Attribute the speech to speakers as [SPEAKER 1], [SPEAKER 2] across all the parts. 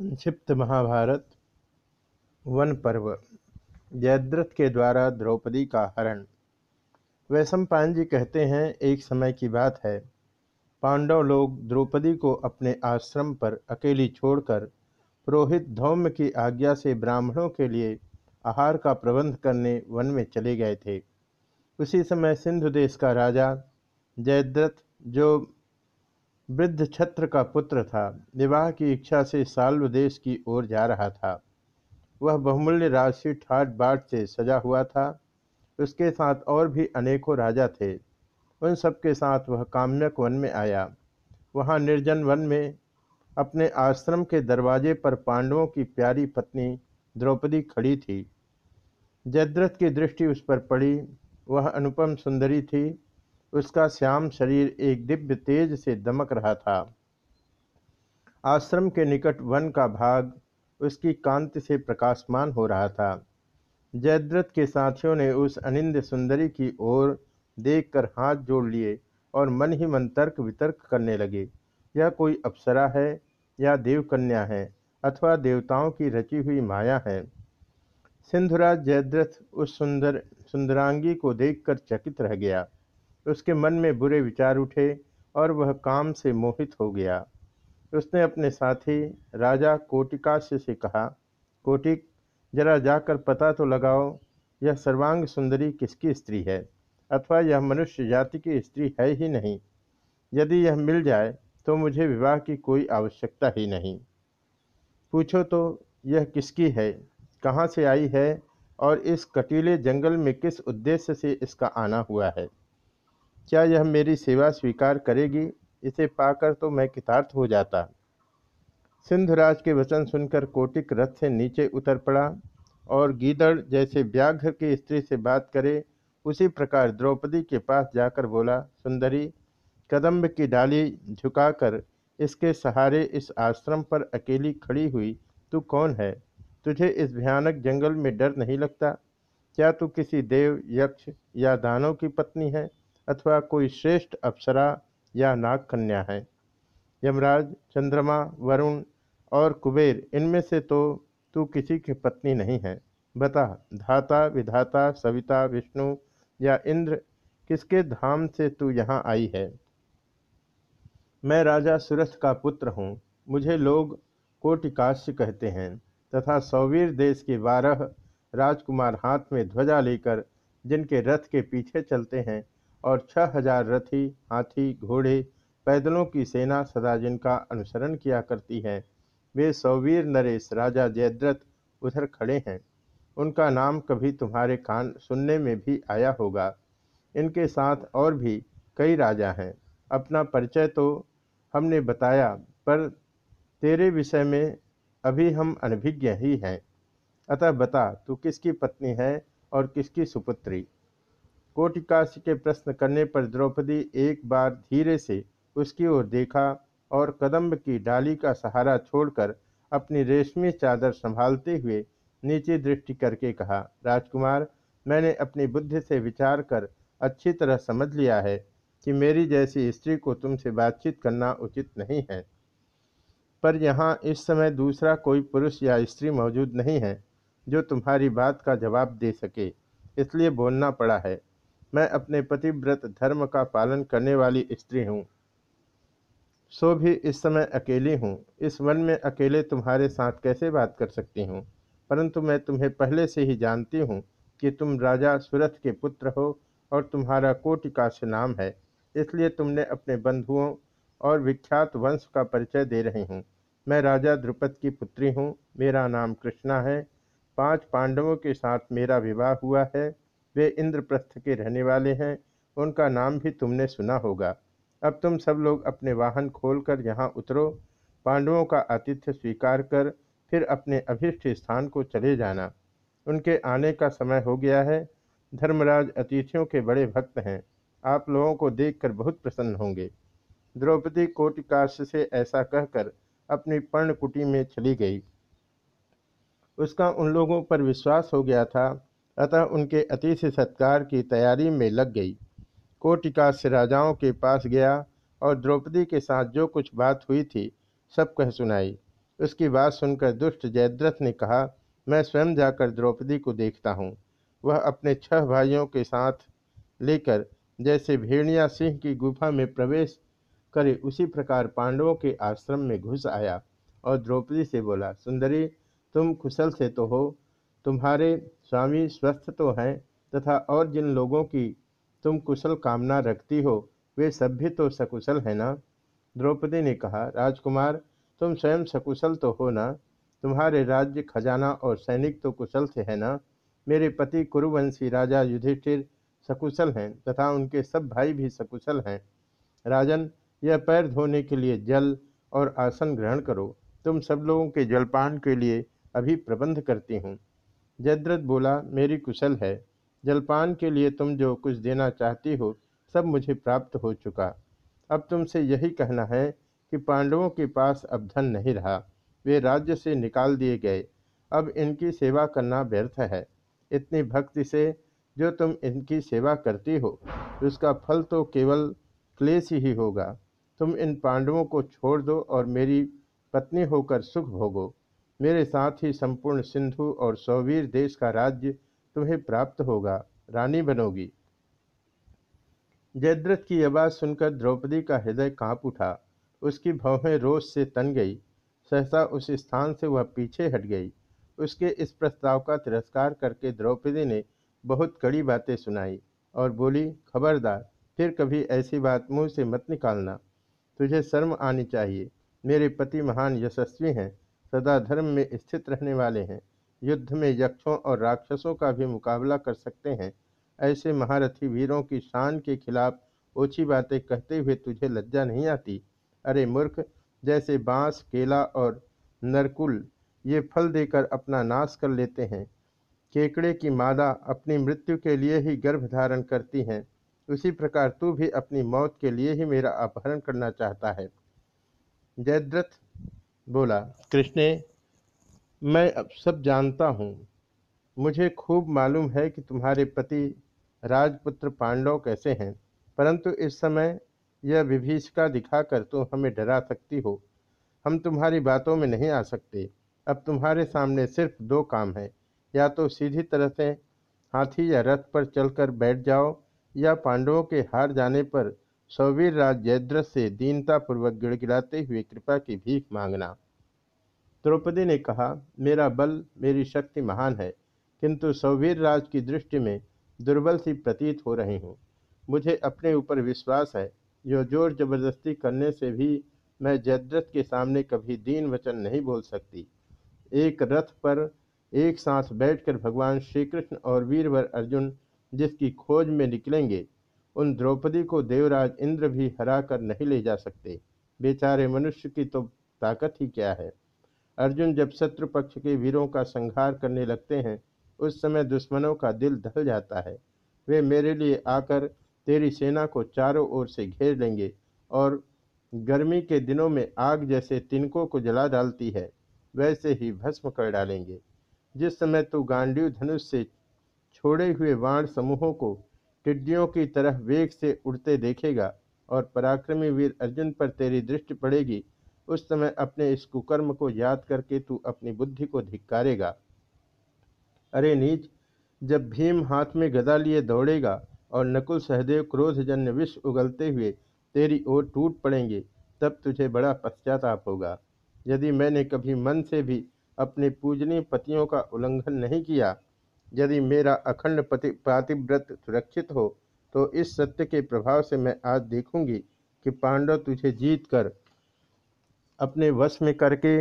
[SPEAKER 1] संक्षिप्त महाभारत, वन पर्व, जयद्रथ के द्वारा द्रौपदी का हरण। वैशंपायन जी कहते हैं, एक समय की बात है। पांडव लोग द्रौपदी को अपने आश्रम पर अकेली छोड़कर पुरोहित धौम्य की आज्ञा से ब्राह्मणों के लिए आहार का प्रबंध करने वन में चले गए थे। उसी समय सिंधु देश का राजा जयद्रथ, जो वृद्ध छत्र का पुत्र था। विवाह की इच्छा से साल्व देश की ओर जा रहा था। वह बहुमूल्य राशि ठाट बाट से सजा हुआ था। उसके साथ और भी अनेकों राजा थे। उन सबके साथ वह काम्यक वन में आया। वहाँ निर्जन वन में अपने आश्रम के दरवाजे पर पांडवों की प्यारी पत्नी द्रौपदी खड़ी थी। जयद्रथ की दृष्टि उस पर पड़ी। वह अनुपम सुंदरी थी। उसका श्याम शरीर एक दिव्य तेज से दमक रहा था। आश्रम के निकट वन का भाग उसकी कांति से प्रकाशमान हो रहा था। जयद्रथ के साथियों ने उस अनिंद सुंदरी की ओर देखकर हाथ जोड़ लिए और मन ही मन तर्क वितर्क करने लगे, यह कोई अप्सरा है या देवकन्या है अथवा देवताओं की रची हुई माया है? सिंधुराज जयद्रथ उस सुंदर, सुंदरांगी को देखकर चकित रह गया। उसके मन में बुरे विचार उठे और वह काम से मोहित हो गया। उसने अपने साथी राजा कोटिकाश्य से कहा, कोटिक, जरा जाकर पता तो लगाओ, यह सर्वांग सुंदरी किसकी स्त्री है? अथवा यह मनुष्य जाति की स्त्री है ही नहीं। यदि यह मिल जाए तो मुझे विवाह की कोई आवश्यकता ही नहीं। पूछो तो यह किसकी है? कहाँ से आई है? और इस कटीले जंगल में किस उद्देश्य से इसका आना हुआ है? क्या यह मेरी सेवा स्वीकार करेगी? इसे पाकर तो मैं कितार्थ हो जाता। सिंधुराज के वचन सुनकर कोटिक रथ से नीचे उतर पड़ा और गीदड़ जैसे व्याघ्र की स्त्री से बात करे, उसी प्रकार द्रौपदी के पास जाकर बोला, सुंदरी, कदम्ब की डाली झुकाकर इसके सहारे इस आश्रम पर अकेली खड़ी हुई तू कौन है? तुझे इस भयानक जंगल में डर नहीं लगता? क्या तू किसी देव, यक्ष या दानव की पत्नी है? अथवा कोई श्रेष्ठ अप्सरा या नाग कन्या है। यमराज, चंद्रमा, वरुण और कुबेर, इनमें से तो तू किसी की पत्नी नहीं है। बता, धाता, विधाता, सविता, विष्णु या इंद्र, किसके धाम से तू यहाँ आई है? मैं राजा सुरथ का पुत्र हूँ। मुझे लोग कोटिकाश्य कहते हैं तथा सौवीर देश के बारह राजकुमार हाथ में ध्वजा लेकर जिनके रथ के पीछे चलते हैं और छह हज़ार रथी, हाथी, घोड़े, पैदलों की सेना सदा जिनका अनुसरण किया करती है। वे सौवीर नरेश, राजा जयद्रथ, उधर खड़े हैं। उनका नाम कभी तुम्हारे कान सुनने में भी आया होगा। इनके साथ और भी कई राजा हैं। अपना परिचय तो हमने बताया, पर तेरे विषय में अभी हम अनभिज्ञ ही हैं। अतः बता, तू किसकी पत्नी है और किसकी सुपुत्री? कोटिकाश के प्रश्न करने पर द्रौपदी एक बार धीरे से उसकी ओर देखा और कदम्ब की डाली का सहारा छोड़कर अपनी रेशमी चादर संभालते हुए नीचे दृष्टि करके कहा, राजकुमार, मैंने अपनी बुद्धि से विचार कर अच्छी तरह समझ लिया है कि मेरी जैसी स्त्री को तुमसे बातचीत करना उचित नहीं है। पर यहाँ इस समय दूसरा कोई पुरुष या स्त्री मौजूद नहीं है जो तुम्हारी बात का जवाब दे सके, इसलिए बोलना पड़ा है। मैं अपने पतिव्रत धर्म का पालन करने वाली स्त्री हूँ। सो भी इस समय अकेली हूँ। इस वन में अकेले तुम्हारे साथ कैसे बात कर सकती हूँ? परंतु मैं तुम्हें पहले से ही जानती हूँ कि तुम राजा सुरथ के पुत्र हो और तुम्हारा कोटिकाश नाम है। इसलिए तुमने अपने बंधुओं और विख्यात वंश का परिचय दे रही हूँ। मैं राजा द्रुपद की पुत्री हूँ। मेरा नाम कृष्णा है। पाँच पांडवों के साथ मेरा विवाह हुआ है। वे इंद्रप्रस्थ के रहने वाले हैं। उनका नाम भी तुमने सुना होगा। अब तुम सब लोग अपने वाहन खोलकर यहाँ उतरो। पांडवों का आतिथ्य स्वीकार कर, फिर अपने अभिष्ट स्थान को चले जाना। उनके आने का समय हो गया है। धर्मराज अतिथियों के बड़े भक्त हैं। आप लोगों को देखकर बहुत प्रसन्न होंगे। द्रौपदी कोटिकाश से ऐसा कहकर अपनी पर्णकुटी में चली गई। उसका उन लोगों पर विश्वास हो गया था। अतः उनके अतिथि सत्कार की तैयारी में लग गई। कोटिका से राजाओं के पास गया और द्रौपदी के साथ जो कुछ बात हुई थी, सब कह सुनाई। उसकी बात सुनकर दुष्ट जयद्रथ ने कहा, मैं स्वयं जाकर द्रौपदी को देखता हूँ। वह अपने छह भाइयों के साथ लेकर जैसे भेड़िया सिंह की गुफा में प्रवेश करे, उसी प्रकार पांडवों के आश्रम में घुस आया और द्रौपदी से बोला, सुंदरी, तुम कुशल से तो हो। तुम्हारे स्वामी स्वस्थ तो हैं तथा और जिन लोगों की तुम कुशल कामना रखती हो, वे सब भी तो सकुशल है ना? द्रौपदी ने कहा, राजकुमार, तुम स्वयं सकुशल तो हो ना? तुम्हारे राज्य खजाना और सैनिक तो कुशल से है ना? मेरे पति कुरुवंशी राजा युधिष्ठिर सकुशल हैं तथा उनके सब भाई भी सकुशल हैं। राजन, यह पैर धोने के लिए जल और आसन ग्रहण करो। तुम सब लोगों के जलपान के लिए अभी प्रबंध करती हूँ। जयद्रथ बोला, मेरी कुशल है। जलपान के लिए तुम जो कुछ देना चाहती हो, सब मुझे प्राप्त हो चुका। अब तुमसे यही कहना है कि पांडवों के पास अब धन नहीं रहा। वे राज्य से निकाल दिए गए। अब इनकी सेवा करना व्यर्थ है। इतनी भक्ति से जो तुम इनकी सेवा करती हो, उसका फल तो केवल क्लेश ही होगा। तुम इन पांडवों को छोड़ दो और मेरी पत्नी होकर सुख भोगो। मेरे साथ ही संपूर्ण सिंधु और सौवीर देश का राज्य तुम्हें प्राप्त होगा, रानी बनोगी। जयद्रथ की आवाज़ सुनकर द्रौपदी का हृदय काँप उठा। उसकी भवें रोष से तन गई। सहसा उस स्थान से वह पीछे हट गई। उसके इस प्रस्ताव का तिरस्कार करके द्रौपदी ने बहुत कड़ी बातें सुनाई और बोली, खबरदार, फिर कभी ऐसी बात मुँह से मत निकालना। तुझे शर्म आनी चाहिए। मेरे पति महान यशस्वी हैं। सदा धर्म में स्थित रहने वाले हैं। युद्ध में यक्षों और राक्षसों का भी मुकाबला कर सकते हैं। ऐसे महारथी वीरों की शान के खिलाफ ओछी बातें कहते हुए तुझे लज्जा नहीं आती? अरे मूर्ख, जैसे बाँस, केला और नरकुल ये फल देकर अपना नाश कर लेते हैं। केकड़े की मादा अपनी मृत्यु के लिए ही गर्भ धारण करती हैं। उसी प्रकार तू भी अपनी मौत के लिए ही मेरा अपहरण करना चाहता है। जयद्रथ बोला, कृष्ण, मैं अब सब जानता हूँ। मुझे खूब मालूम है कि तुम्हारे पति राजपुत्र पांडव कैसे हैं, परंतु इस समय यह विभीषिका दिखाकर तुम हमें डरा सकती हो। हम तुम्हारी बातों में नहीं आ सकते। अब तुम्हारे सामने सिर्फ़ दो काम है। या तो सीधी तरह से हाथी या रथ पर चलकर बैठ जाओ, या पांडवों के हार जाने पर सौवीर राज जयद्रथ से दीनतापूर्वक गिड़गिड़ाते हुए कृपा की भीख मांगना। द्रौपदी ने कहा, मेरा बल, मेरी शक्ति महान है, किंतु सौवीर राज की दृष्टि में दुर्बल सी प्रतीत हो रही हूँ। मुझे अपने ऊपर विश्वास है जो ज़ोर ज़बरदस्ती करने से भी मैं जयद्रथ के सामने कभी दीन वचन नहीं बोल सकती। एक रथ पर एक सांस बैठकर भगवान श्री कृष्ण और वीरवर अर्जुन जिसकी खोज में निकलेंगे उन द्रौपदी को देवराज इंद्र भी हरा कर नहीं ले जा सकते। बेचारे मनुष्य की तो ताकत ही क्या है? अर्जुन जब शत्रु पक्ष के वीरों का संहार करने लगते हैं, उस समय दुश्मनों का दिल ढल जाता है। वे मेरे लिए आकर तेरी सेना को चारों ओर से घेर लेंगे और गर्मी के दिनों में आग जैसे तिनकों को जला डालती है, वैसे ही भस्म कर डालेंगे। जिस समय तू गांडीव धनुष से छोड़े हुए वाण समूहों को टिड्डियों की तरह वेग से उड़ते देखेगा और पराक्रमी वीर अर्जुन पर तेरी दृष्टि पड़ेगी। उस समय अपने इस कुकर्म को याद करके तू अपनी बुद्धि को धिक्कारेगा। अरे नीच, जब भीम हाथ में गदा लिए दौड़ेगा और नकुल सहदेव क्रोधजन्य विष उगलते हुए तेरी ओर टूट पड़ेंगे, तब तुझे बड़ा पश्चाताप होगा। यदि मैंने कभी मन से भी अपने पूजनीय पतियों का उल्लंघन नहीं किया यदि मेरा अखंड पति पातिव्रत सुरक्षित हो तो इस सत्य के प्रभाव से मैं आज देखूँगी कि पांडव तुझे जीत कर अपने वश में करके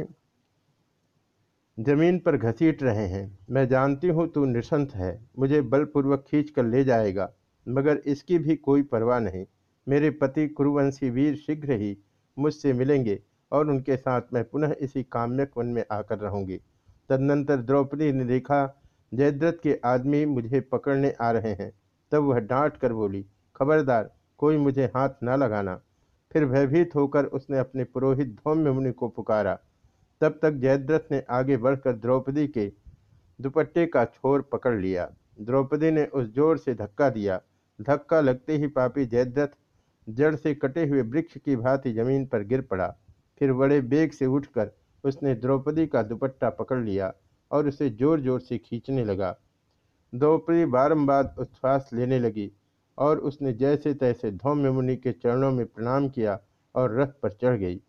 [SPEAKER 1] ज़मीन पर घसीट रहे हैं। मैं जानती हूँ तू निशंत है, मुझे बलपूर्वक खींच कर ले जाएगा, मगर इसकी भी कोई परवाह नहीं। मेरे पति कुरुवंशी वीर शीघ्र ही मुझसे मिलेंगे, और उनके साथ मैं पुनः इसी काम्यक वन में आकर रहूँगी। तदनंतर द्रौपदी ने देखा जयद्रथ के आदमी मुझे पकड़ने आ रहे हैं। तब वह डांट कर बोली, खबरदार, कोई मुझे हाथ न लगाना। फिर भयभीत होकर उसने अपने पुरोहित धौम्य मुनि को पुकारा। तब तक जयद्रथ ने आगे बढ़कर द्रौपदी के दुपट्टे का छोर पकड़ लिया। द्रौपदी ने उस ज़ोर से धक्का दिया। धक्का लगते ही पापी जयद्रथ जड़ से कटे हुए वृक्ष की भांति ज़मीन पर गिर पड़ा। फिर बड़े बेग से उठकर उसने द्रौपदी का दुपट्टा पकड़ लिया। और उसे ज़ोर ज़ोर से खींचने लगा। द्रौपदी बारंबार उच्छ्वास लेने लगी और उसने जैसे तैसे धौम्य मुनि के चरणों में प्रणाम किया और रथ पर चढ़ गई।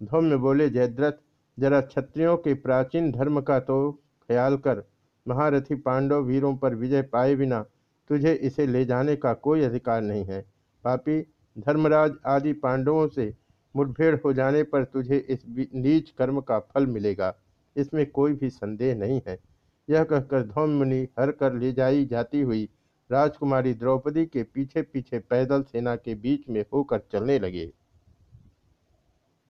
[SPEAKER 1] धौम्य बोले, जयद्रथ, जरा क्षत्रियों के प्राचीन धर्म का तो ख्याल कर। महारथी पांडव वीरों पर विजय पाए बिना तुझे इसे ले जाने का कोई अधिकार नहीं है। पापी, धर्मराज आदि पांडवों से मुठभेड़ हो जाने पर तुझे इस नीच कर्म का फल मिलेगा। इसमें कोई भी संदेह नहीं है। यह कहकर धौम मुनि हर कर ले जाई जाती हुई राजकुमारी द्रौपदी के पीछे पीछे पैदल सेना के बीच में होकर चलने लगे।